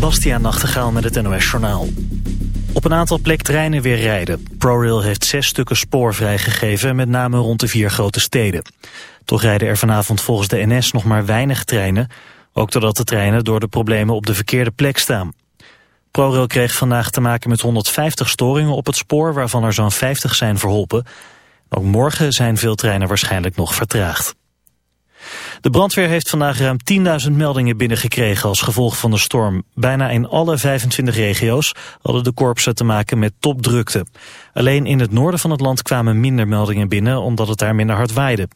Bastiaan Nachtegaal met het NOS Journaal. Op een aantal plek treinen weer rijden. ProRail heeft zes stukken spoor vrijgegeven, met name rond de vier grote steden. Toch rijden er vanavond volgens de NS nog maar weinig treinen... ook doordat de treinen door de problemen op de verkeerde plek staan. ProRail kreeg vandaag te maken met 150 storingen op het spoor... waarvan er zo'n 50 zijn verholpen. Ook morgen zijn veel treinen waarschijnlijk nog vertraagd. De brandweer heeft vandaag ruim 10.000 meldingen binnengekregen als gevolg van de storm. Bijna in alle 25 regio's hadden de korpsen te maken met topdrukte. Alleen in het noorden van het land kwamen minder meldingen binnen omdat het daar minder hard waaide.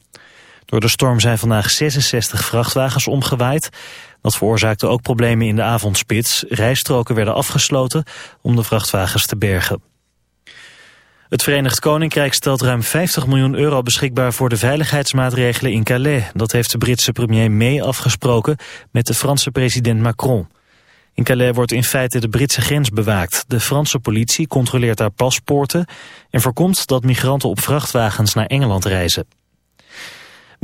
Door de storm zijn vandaag 66 vrachtwagens omgewaaid. Dat veroorzaakte ook problemen in de avondspits. Rijstroken werden afgesloten om de vrachtwagens te bergen. Het Verenigd Koninkrijk stelt ruim 50 miljoen euro beschikbaar voor de veiligheidsmaatregelen in Calais. Dat heeft de Britse premier May afgesproken met de Franse president Macron. In Calais wordt in feite de Britse grens bewaakt. De Franse politie controleert daar paspoorten en voorkomt dat migranten op vrachtwagens naar Engeland reizen.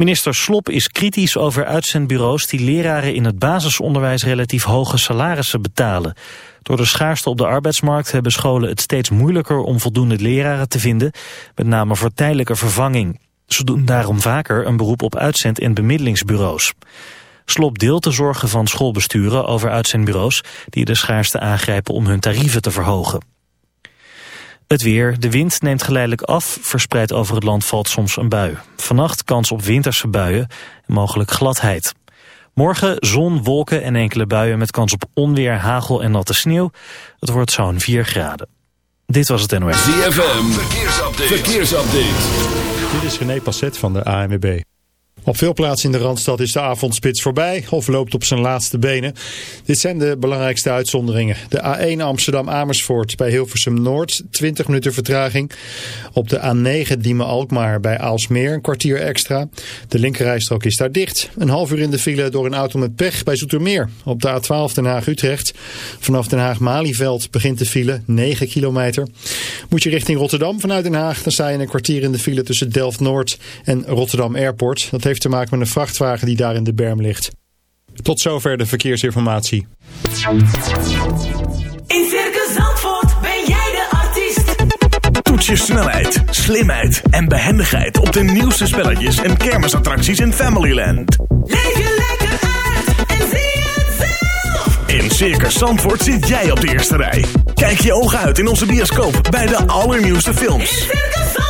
Minister Slop is kritisch over uitzendbureaus die leraren in het basisonderwijs relatief hoge salarissen betalen. Door de schaarste op de arbeidsmarkt hebben scholen het steeds moeilijker om voldoende leraren te vinden, met name voor tijdelijke vervanging. Ze doen daarom vaker een beroep op uitzend- en bemiddelingsbureaus. Slop deelt de zorgen van schoolbesturen over uitzendbureaus die de schaarste aangrijpen om hun tarieven te verhogen. Het weer. De wind neemt geleidelijk af. Verspreid over het land valt soms een bui. Vannacht kans op winterse buien en mogelijk gladheid. Morgen zon, wolken en enkele buien met kans op onweer, hagel en natte sneeuw. Het wordt zo'n 4 graden. Dit was het NOS. ZFM. Verkeersupdate. Verkeersupdate. Dit is René Passet van de ANWB. Op veel plaatsen in de Randstad is de avondspits voorbij of loopt op zijn laatste benen. Dit zijn de belangrijkste uitzonderingen. De A1 Amsterdam-Amersfoort bij Hilversum Noord, 20 minuten vertraging. Op de A9 Diemen-Alkmaar bij Aalsmeer, een kwartier extra. De linkerrijstrook is daar dicht. Een half uur in de file door een auto met pech bij Zoetermeer. Op de A12 Den Haag-Utrecht. Vanaf Den Haag-Malieveld begint de file, 9 kilometer. Moet je richting Rotterdam vanuit Den Haag, dan sta je een kwartier in de file tussen Delft-Noord en Rotterdam Airport. Dat heeft te maken met een vrachtwagen die daar in de berm ligt. Tot zover de verkeersinformatie. In Circus Zandvoort ben jij de artiest. Toets je snelheid, slimheid en behendigheid op de nieuwste spelletjes en kermisattracties in Familyland. Leef je lekker uit en zie het zelf. In Circus Zandvoort zit jij op de eerste rij. Kijk je ogen uit in onze bioscoop bij de allernieuwste In films. Circus Zandvoort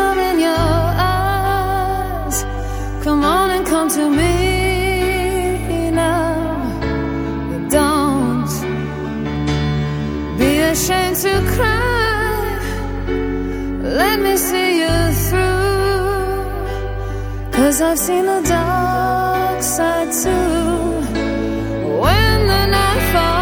In your eyes. Come on and come to me now. Don't be ashamed to cry. Let me see you through. Cause I've seen the dark side too. When the night falls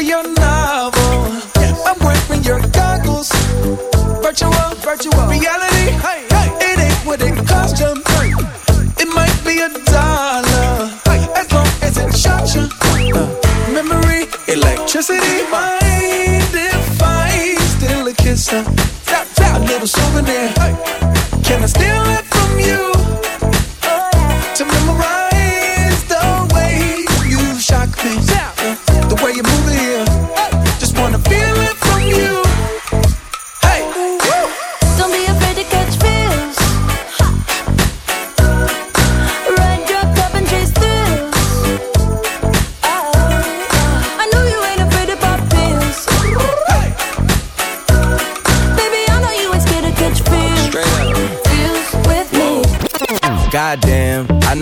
for your novel. I'm wearing your goggles. Virtual, virtual reality. Hey, hey. It ain't what it cost you. It might be a dollar. As long as it shocks you. Memory, electricity. Mind if I steal a kiss?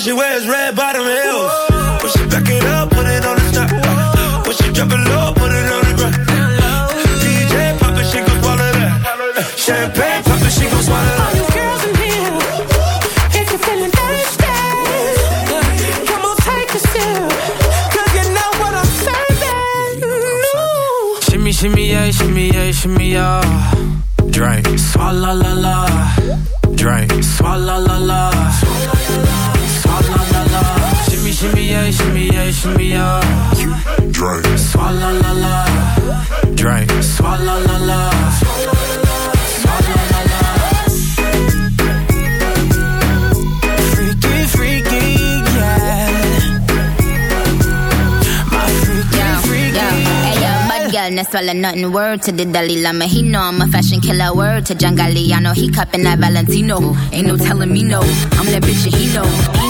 she wears red bottom heels. When she back it up, put it on the top. When she drop up, low, put it on the ground. DJ pop it, she gon' swallow that. Champagne pop it, she gon' swallow that. All you girls in here, if you're feeling thirsty, come on, take a sip. Cause you know what I'm serving. No, Shimmy, shimmy, yeah, shimmy, yeah, shimmy, yeah. Drink, swalla la la, drink, swalla la la. Shimmy, shimmy, yeah, shimmy, yeah, shimmy, yeah. Drink. Swalla la la. Drink. Swalla la la. Swalla la la. Freaky, freaky, yeah. My freaky, freaky. Hey yo, bad girl, no swallow nothing. Word to the Dalai Lama, he know I'm a fashion killer. Word to John Galliano, he cupping that Valentino. Ain't no telling me no, I'm that bitch that he know. He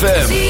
ZFM.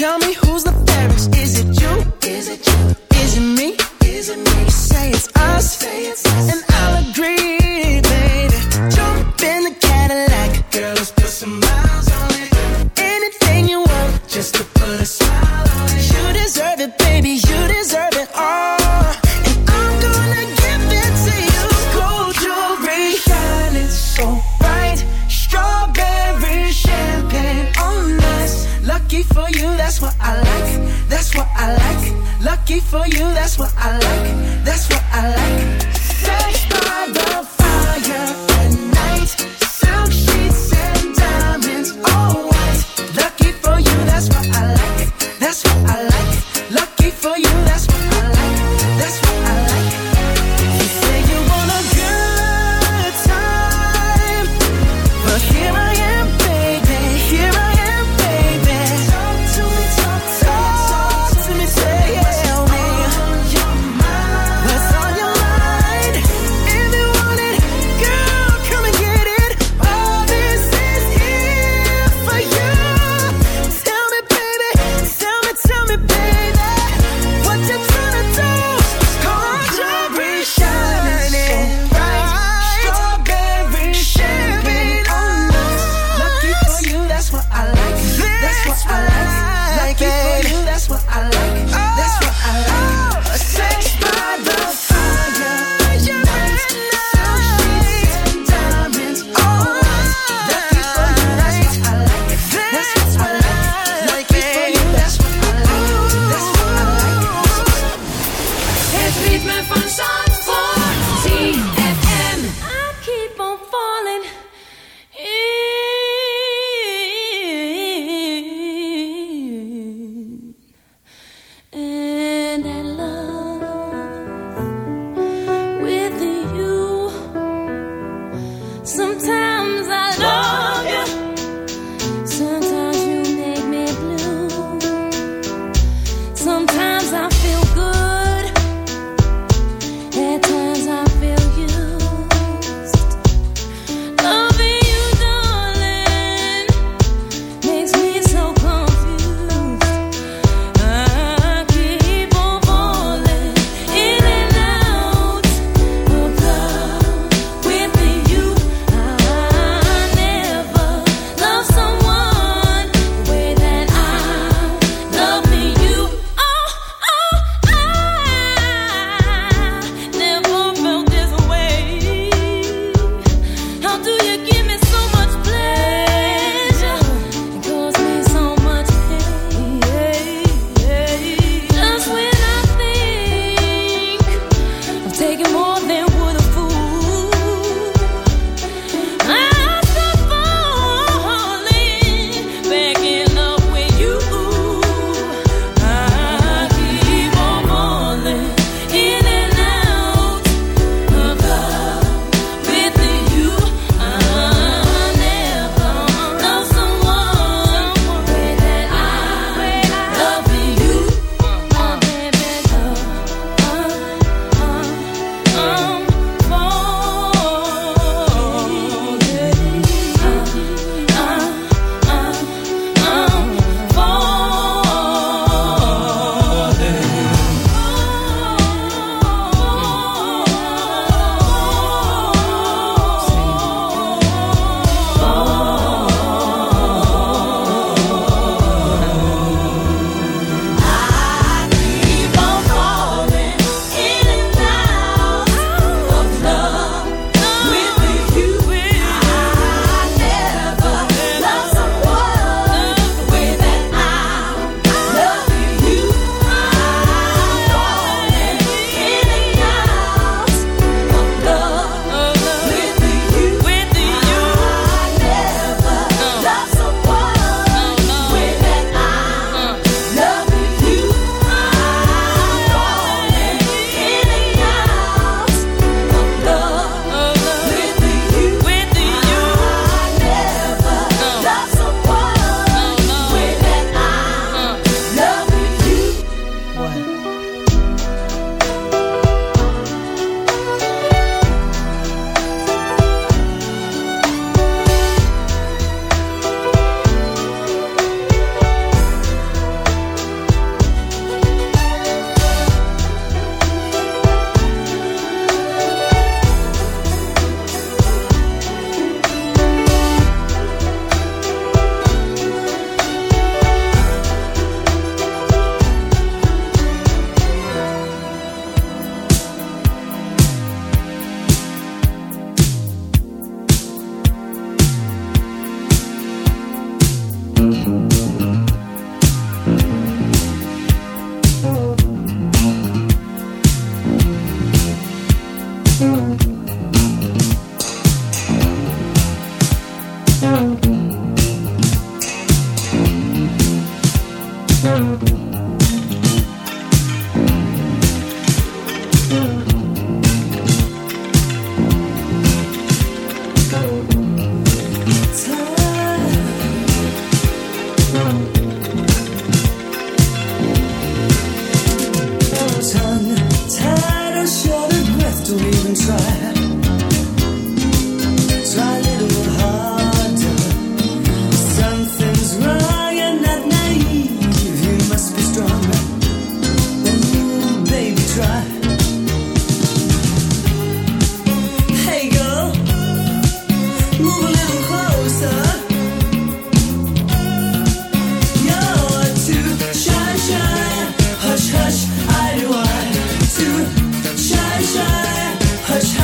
Tell me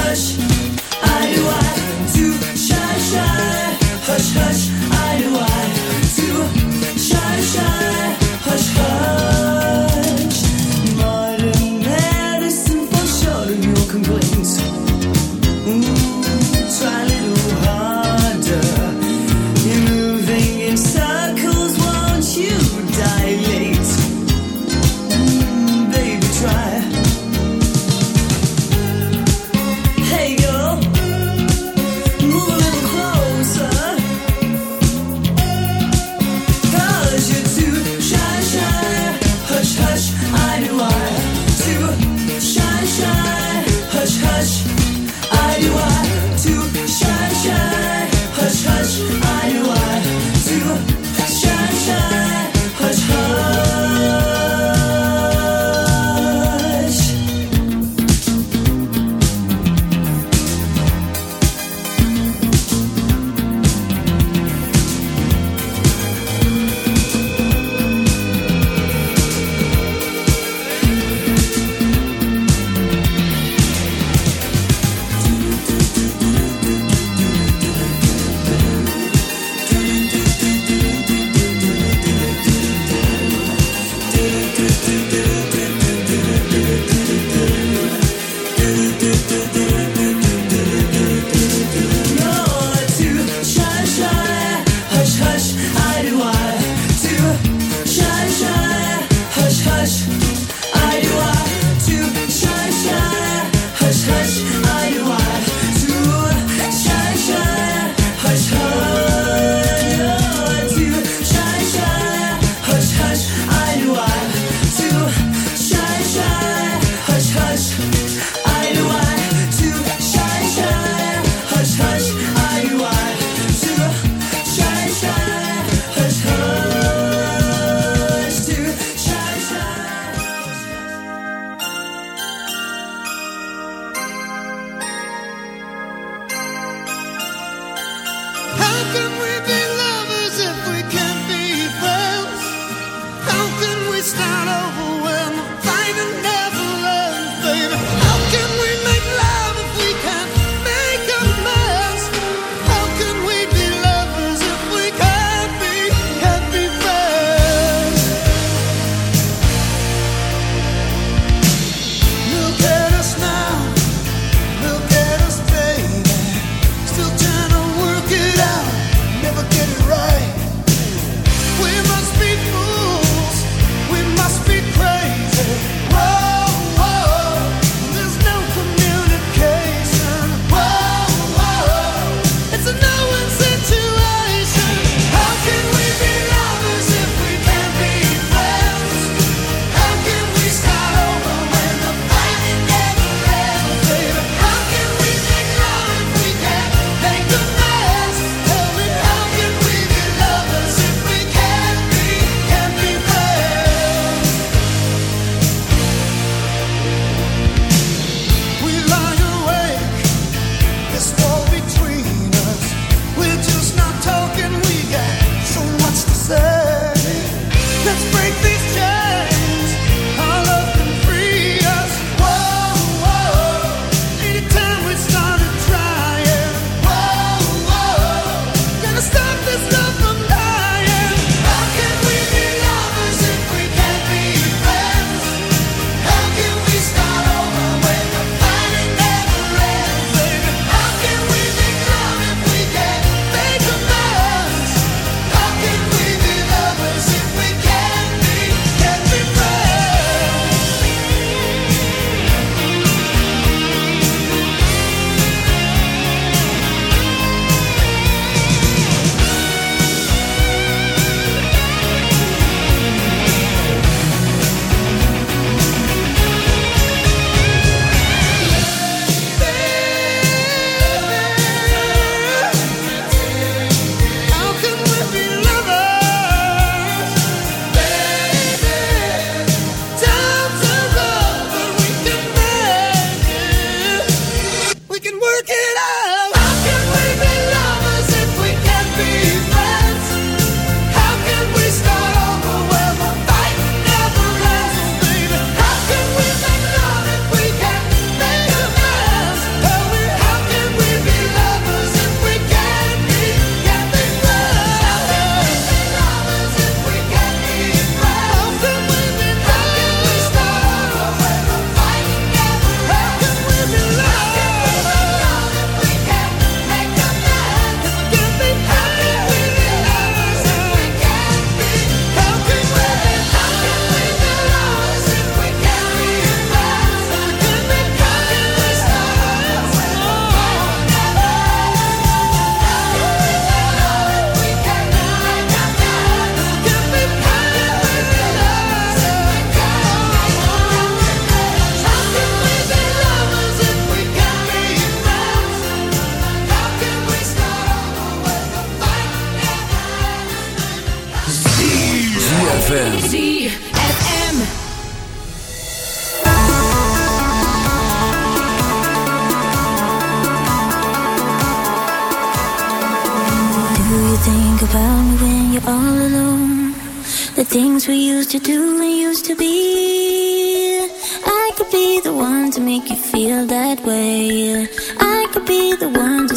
Hush,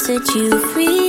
set you free.